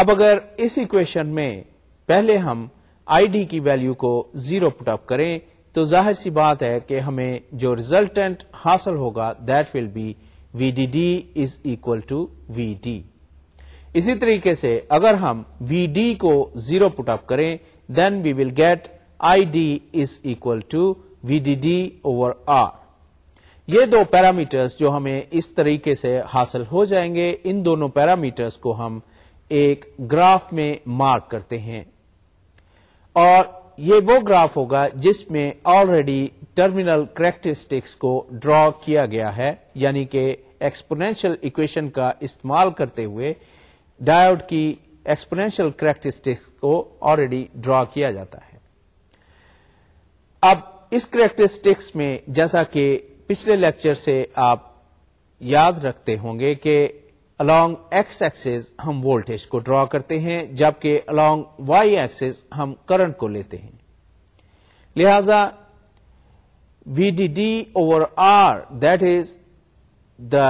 اب اگر اس ایکویشن میں پہلے ہم آئی ڈی کی ویلیو کو زیرو پٹ اپ کریں تو ظاہر سی بات ہے کہ ہمیں جو ریزلٹنٹ حاصل ہوگا that will be V D D is equal to V D اسی طریقے سے اگر ہم وی ڈی کو زیرو پٹ اپ کریں then we will get I is equal to V D D over R یہ دو پیرامیٹرس جو ہمیں اس طریقے سے حاصل ہو جائیں گے ان دونوں پیرامیٹرس کو ہم ایک گراف میں مارک کرتے ہیں اور یہ وہ گراف ہوگا جس میں آلریڈی ٹرمینل کریکٹرسٹکس کو ڈرا کیا گیا ہے یعنی کہ ایکسپونینشیل اکویشن کا استعمال کرتے ہوئے ڈائیوڈ کی ایکسپونینشیل کریکٹرسٹکس کو آلریڈی ڈرا کیا جاتا ہے اب اس کریکٹرسٹکس میں جیسا کہ پچھلے لیکچر سے آپ یاد رکھتے ہوں گے کہ along ایکس ایکسز ہم وولٹیج کو ڈرا کرتے ہیں جبکہ الانگ وائی ایکسز ہم کرنٹ کو لیتے ہیں لہذا V D D over R that is the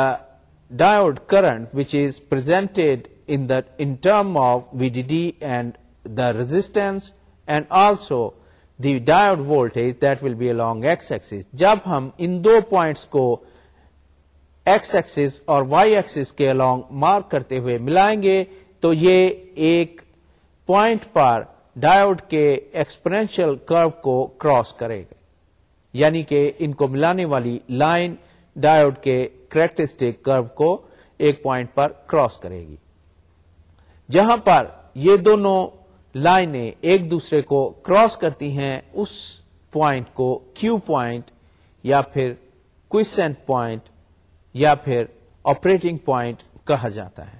diode current which is presented in the in term of V D D and the resistance and also the that will be X جب ہم ان دو points کو X اور Y کے ایک mark کرتے ہوئے ملائیں گے تو یہ ایک پوائنٹ پر ڈائیوڈ کے ایکسپرینشل کرو کو کراس کرے گا یعنی کہ ان کو ملانے والی لائن ڈائیوڈ کے کریکٹرسٹک کرو کو ایک پوائنٹ پر کراس کرے گی جہاں پر یہ دونوں لائنیں ایک دوسرے کو کراس کرتی ہیں اس پوائنٹ کو کیو پوائنٹ یا پھر کوئسینٹ پوائنٹ یا پھر آپریٹنگ پوائنٹ کہا جاتا ہے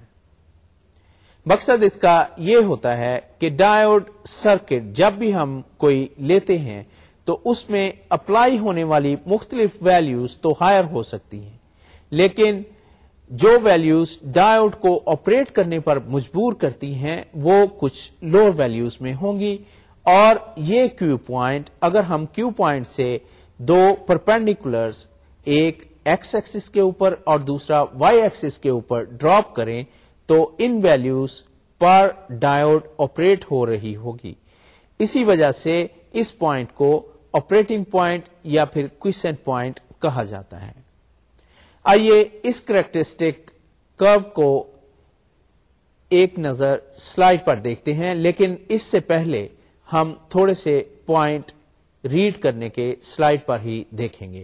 مقصد اس کا یہ ہوتا ہے کہ ڈایوڈ سرکٹ جب بھی ہم کوئی لیتے ہیں تو اس میں اپلائی ہونے والی مختلف ویلیوز تو ہائر ہو سکتی ہیں لیکن جو ویلیوز ڈائیوڈ کو آپریٹ کرنے پر مجبور کرتی ہیں وہ کچھ لوور ویلیوز میں ہوں گی اور یہ کیو پوائنٹ اگر ہم کیو پوائنٹ سے دو ایک ایکس ایکسس کے اوپر اور دوسرا وائی ایکسس کے اوپر ڈراپ کریں تو ان ویلیوز پر ڈائیوڈ آپریٹ ہو رہی ہوگی اسی وجہ سے اس پوائنٹ کو آپریٹنگ پوائنٹ یا پھر کوئسنٹ پوائنٹ کہا جاتا ہے آئیے اس کریکٹرسٹک کرو کو ایک نظر سلائڈ پر دیکھتے ہیں لیکن اس سے پہلے ہم تھوڑے سے پوائنٹ ریڈ کرنے کے سلائڈ پر ہی دیکھیں گے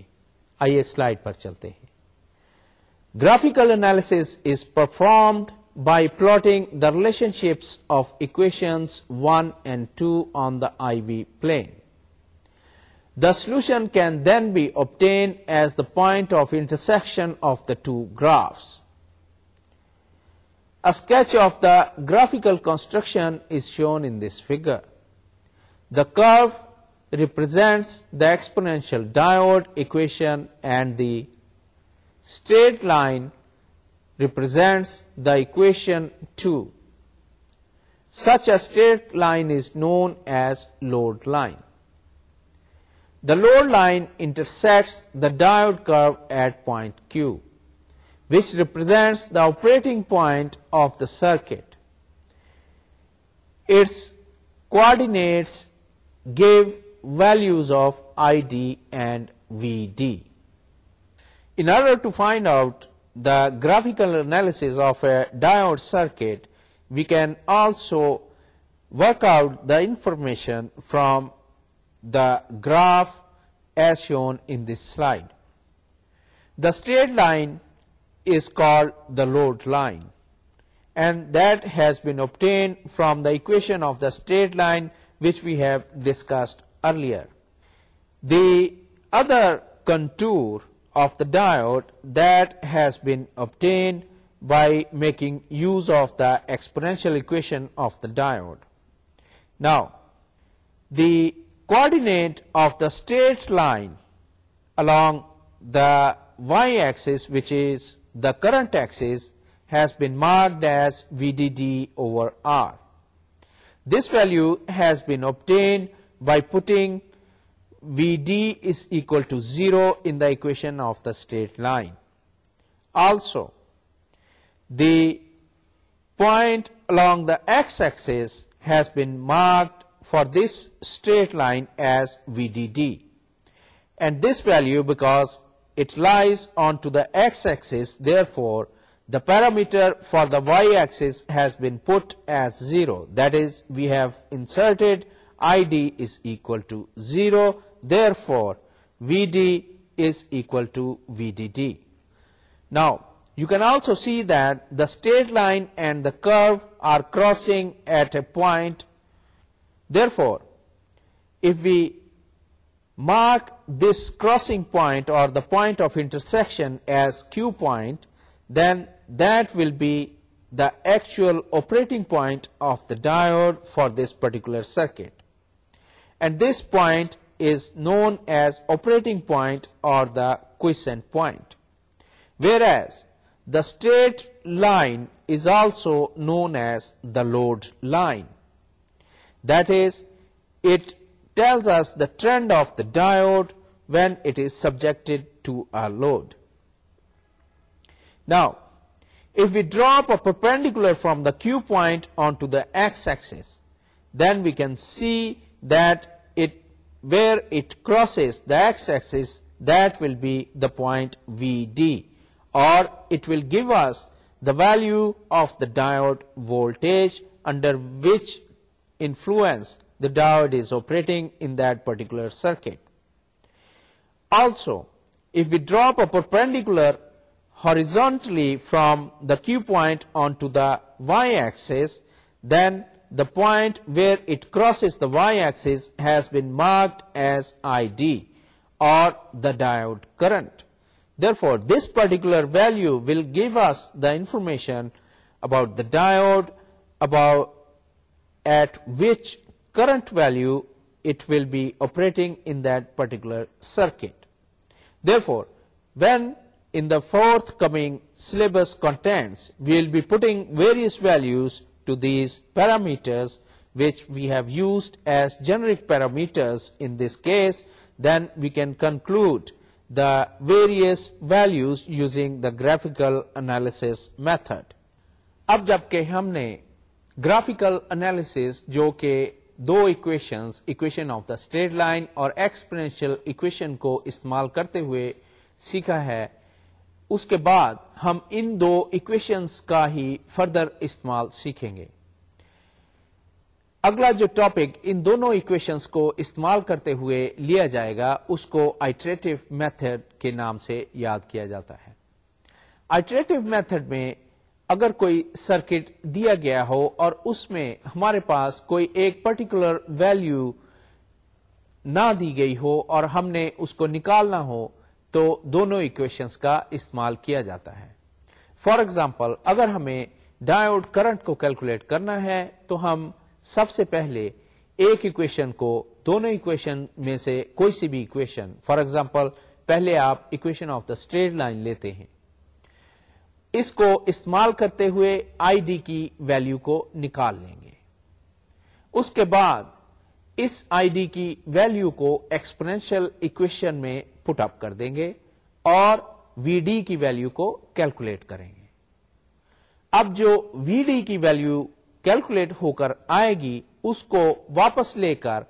آئیے سلائڈ پر چلتے ہیں graphical analysis is performed by plotting the relationships of equations one and two on the I V plane The solution can then be obtained as the point of intersection of the two graphs. A sketch of the graphical construction is shown in this figure. The curve represents the exponential diode equation, and the straight line represents the equation 2. Such a straight line is known as load line. The load line intersects the diode curve at point Q, which represents the operating point of the circuit. Its coordinates give values of ID and VD. In order to find out the graphical analysis of a diode circuit, we can also work out the information from the graph as shown in this slide. The straight line is called the load line, and that has been obtained from the equation of the straight line which we have discussed earlier. The other contour of the diode that has been obtained by making use of the exponential equation of the diode. Now, the coordinate of the straight line along the y-axis, which is the current axis, has been marked as VDD over R. This value has been obtained by putting VD is equal to 0 in the equation of the straight line. Also, the point along the x-axis has been marked for this straight line as VDD. And this value, because it lies onto the x-axis, therefore the parameter for the y-axis has been put as 0. That is, we have inserted ID is equal to 0, therefore VD is equal to VDD. Now, you can also see that the straight line and the curve are crossing at a point Therefore, if we mark this crossing point or the point of intersection as Q point, then that will be the actual operating point of the diode for this particular circuit. And this point is known as operating point or the quiescent point. Whereas the straight line is also known as the load line. That is, it tells us the trend of the diode when it is subjected to a load. Now, if we drop a perpendicular from the Q point onto the X axis, then we can see that where it crosses the X axis, that will be the point VD, or it will give us the value of the diode voltage under which influence the diode is operating in that particular circuit. Also, if we drop a perpendicular horizontally from the Q point onto the Y axis, then the point where it crosses the Y axis has been marked as ID, or the diode current. Therefore, this particular value will give us the information about the diode, about at which current value it will be operating circuit coming syllabus contents values to these parameter which we have used as generic parameter this case then we can conclude the various values using the graphical analysis method اب جب کے ہم نے graphical analysis جو کہ دو equation equation of the state line اور exponential equation کو استعمال کرتے ہوئے سیکھا ہے اس کے بعد ہم ان دو اکویشنس کا ہی فردر استعمال سیکھیں گے اگلا جو ٹاپک ان دونوں اکویشنس کو استعمال کرتے ہوئے لیا جائے گا اس کو آئیٹریٹو میتھڈ کے نام سے یاد کیا جاتا ہے آئیٹریٹو میتھڈ میں اگر کوئی سرکٹ دیا گیا ہو اور اس میں ہمارے پاس کوئی ایک پرٹیکولر ویلیو نہ دی گئی ہو اور ہم نے اس کو نکالنا ہو تو دونوں اکویشنز کا استعمال کیا جاتا ہے فار ایگزامپل اگر ہمیں ڈائیوڈ کرنٹ کو کیلکولیٹ کرنا ہے تو ہم سب سے پہلے ایک اکویشن کو دونوں اکویشن میں سے کوئی سی بھی اکویشن فار ایگزامپل پہلے آپ equation of the straight line لیتے ہیں اس کو استعمال کرتے ہوئے آئی ڈی کی ویلیو کو نکال لیں گے اس کے بعد اس آئی ڈی کی ویلیو کو ایکسپرینشل اکویشن میں پٹ اپ کر دیں گے اور وی ڈی کی ویلیو کو کیلکولیٹ کریں گے اب جو وی ڈی کی ویلیو کیلکولیٹ ہو کر آئے گی اس کو واپس لے کر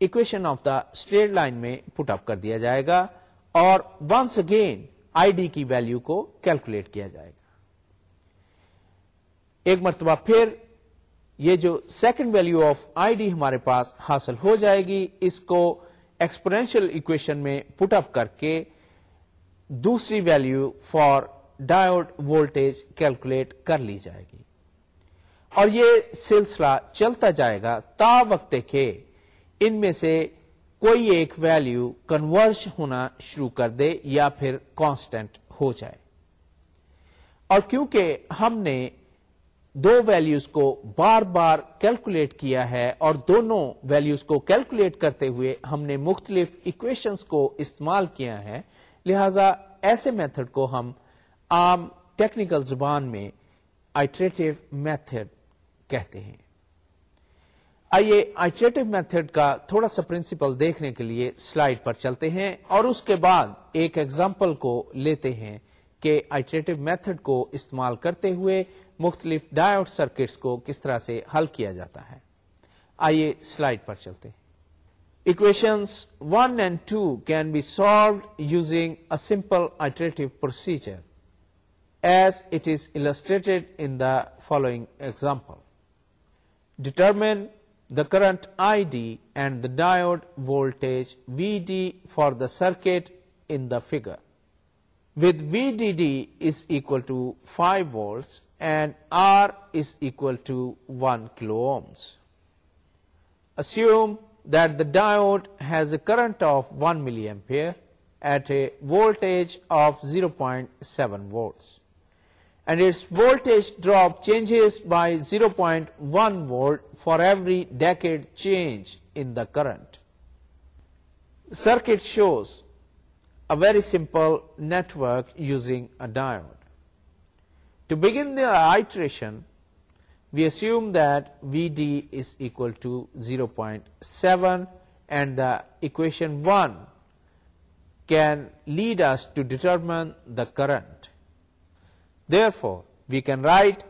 equation of the straight line میں پٹ اپ کر دیا جائے گا اور ونس اگین آئی ڈی کی ویلو کو کیلکولیٹ کیا جائے گا ایک مرتبہ پھر یہ جو second value of I D ہمارے پاس حاصل ہو جائے گی اس کو ایکسپرینشیل اکویشن میں پٹ اپ کر کے دوسری value for diode voltage calculate کر لی جائے گی اور یہ سلسلہ چلتا جائے گا تا وقت کے ان میں سے کوئی ایک ویلو کنورش ہونا شروع کر دے یا پھر کانسٹنٹ ہو جائے اور کیونکہ ہم نے دو ویلوز کو بار بار کیلکولیٹ کیا ہے اور دونوں ویلوز کو کیلکولیٹ کرتے ہوئے ہم نے مختلف اکویشنز کو استعمال کیا ہے لہذا ایسے میتھڈ کو ہم عام ٹیکنیکل زبان میں آئٹریٹو میتھڈ کہتے ہیں آئیے آئیٹریٹو میتھڈ کا تھوڑا سا پرنسپل دیکھنے کے لیے سلائڈ پر چلتے ہیں اور اس کے بعد ایک ایگزامپل کو لیتے ہیں کہ آئیٹریٹو میتھڈ کو استعمال کرتے ہوئے مختلف ڈائیوڈ سرکٹس کو کس طرح سے حل کیا جاتا ہے آئیے سلائڈ پر چلتے ہیں equations one and two can be solved using simple iterative procedure as it is illustrated in following example determine the current ID and the diode voltage VD for the circuit in the figure, with VDD is equal to 5 volts and R is equal to 1 kilo ohms. Assume that the diode has a current of 1 milliampere at a voltage of 0.7 volts and its voltage drop changes by 0.1 volt for every decade change in the current. The circuit shows a very simple network using a diode. To begin the iteration, we assume that Vd is equal to 0.7, and the equation 1 can lead us to determine the current. Therefore, we can write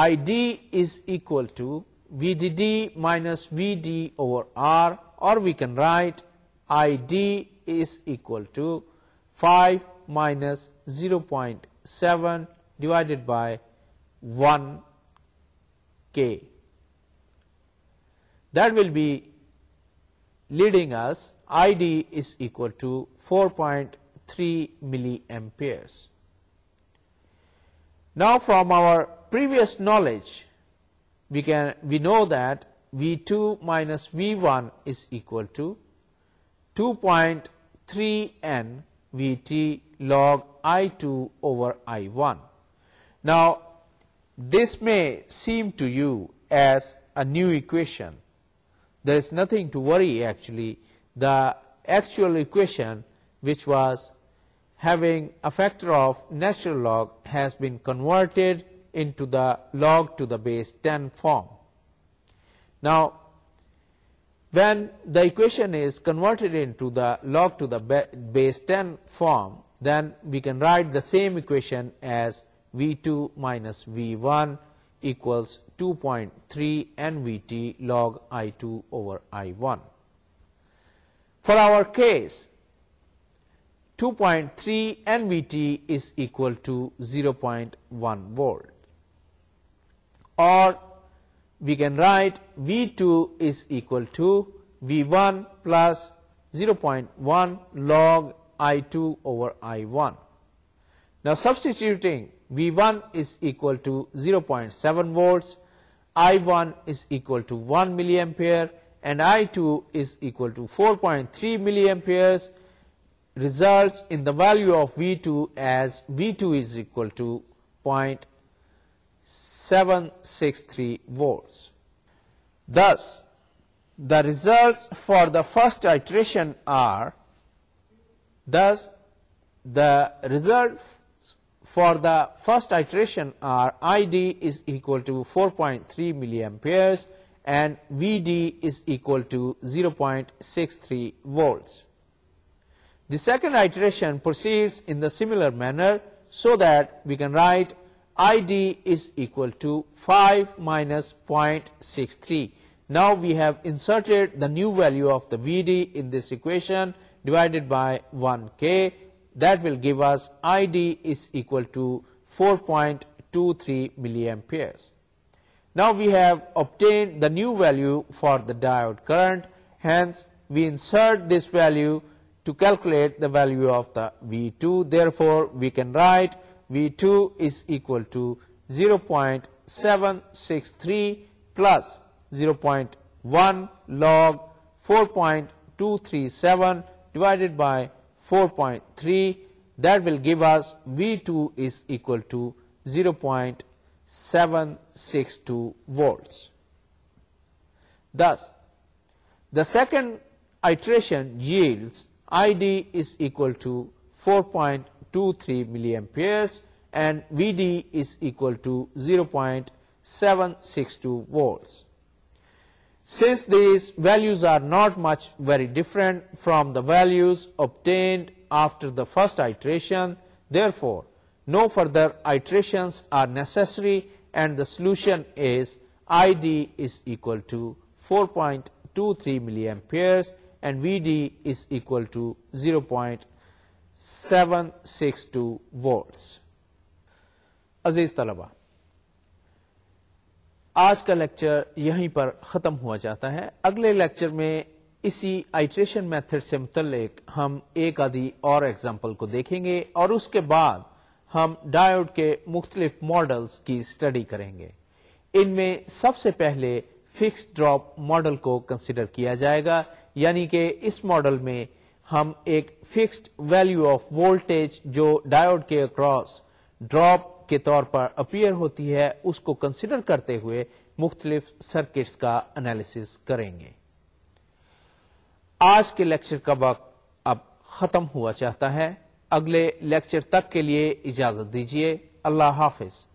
ID is equal to VDD minus VD over R, or we can write ID is equal to 5 minus 0.7 divided by 1K. That will be leading us, ID is equal to 4.3 milliamperes. Now, from our previous knowledge, we know that V2 minus V1 is equal to 2.3n Vt log I2 over I1. Now, this may seem to you as a new equation. There is nothing to worry actually. The actual equation, which was having a factor of natural log has been converted into the log to the base 10 form. Now, when the equation is converted into the log to the base 10 form, then we can write the same equation as V2 minus V1 equals 2.3 NVT log I2 over I1. For our case, 2.3 and Vt is equal to 0.1 volt. Or we can write V2 is equal to V1 plus 0.1 log I2 over I1. Now, substituting V1 is equal to 0.7 volts, I1 is equal to 1 milliampere, and I2 is equal to 4.3 milliamperes, results in the value of V2 as V2 is equal to 0.763 volts. Thus, the results for the first iteration are, ID is equal to 4.3 milliamperes and VD is equal to 0.63 volts. The second iteration proceeds in the similar manner, so that we can write ID is equal to 5 minus 0.63. Now we have inserted the new value of the VD in this equation divided by 1K. That will give us ID is equal to 4.23 milliamperes. Now we have obtained the new value for the diode current. Hence, we insert this value to calculate the value of the V2. Therefore, we can write V2 is equal to 0.763 plus 0.1 log 4.237 divided by 4.3. That will give us V2 is equal to 0.762 volts. Thus, the second iteration yields ID is equal to 4.23 milliamperes and VD is equal to 0.762 volts. Since these values are not much very different from the values obtained after the first iteration, therefore no further iterations are necessary and the solution is ID is equal to 4.23 milliamperes آج کا lecture یہیں پر ختم ہوا جاتا ہے اگلے lecture میں اسی آئیٹریشن میتھڈ سے متعلق ہم ایک آدھی اور ایگزامپل کو دیکھیں گے اور اس کے بعد ہم ڈایوڈ کے مختلف ماڈلز کی اسٹڈی کریں گے ان میں سب سے پہلے فکس ڈراپ ماڈل کو کنسیڈر کیا جائے گا یعنی کہ اس ماڈل میں ہم ایک فکسڈ ویلو آف وولٹیج جو ڈایوڈ کے اکراس ڈراپ کے طور پر اپیئر ہوتی ہے اس کو کنسیڈر کرتے ہوئے مختلف سرکٹس کا انالیس کریں گے آج کے لیکچر کا وقت اب ختم ہوا چاہتا ہے اگلے لیکچر تک کے لیے اجازت دیجیے اللہ حافظ